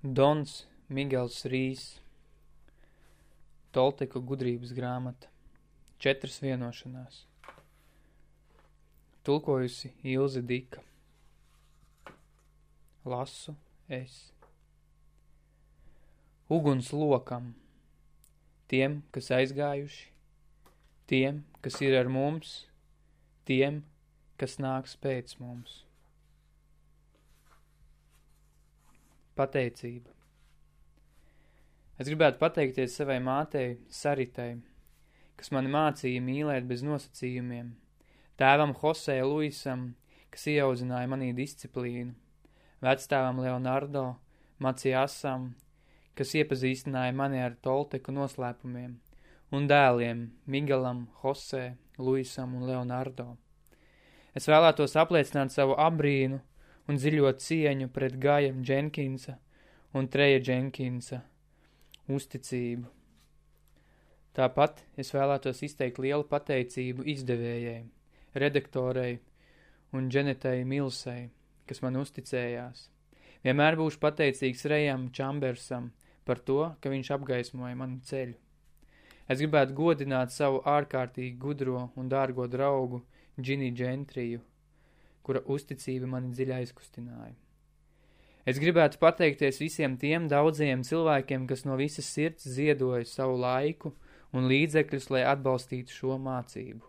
Dons Migels Rīs. Tolteku gudrības grāmata. Četras vienošanās. Tulkojusi Ilze Dika. Lasu es. Uguns lokam. Tiem, kas aizgājuši. Tiem, kas ir ar mums. Tiem, kas nāks pēc mums Pateicība. Es gribētu pateikties savai mātei, Saritai, kas mani mācīja mīlēt bez nosacījumiem, tēvam Josē Luisam, kas ieaudzināja manī disciplīnu, vecstāvam Leonardo, Maciasam, kas iepazīstināja mani ar Tolteku noslēpumiem, un dēliem Migalam, Josē, Luisam un Leonardo. Es vēlētos apliecināt savu abrīnu un dziļo cieņu pret Gaja Dženkinsa un Treja Dženkinsa uzticību. Tāpat es vēlētos izteikt lielu pateicību izdevējai, redaktorei un Dženetai Milsai, kas man uzticējās. Vienmēr būšu pateicīgs Rejam Čambersam par to, ka viņš apgaismoja manu ceļu. Es gribētu godināt savu ārkārtīgi gudro un dārgo draugu Džini Džentriju, kura uzticība mani dziļi aizkustināja. Es gribētu pateikties visiem tiem daudziem cilvēkiem, kas no visas sirds ziedoja savu laiku un līdzekļus, lai atbalstītu šo mācību.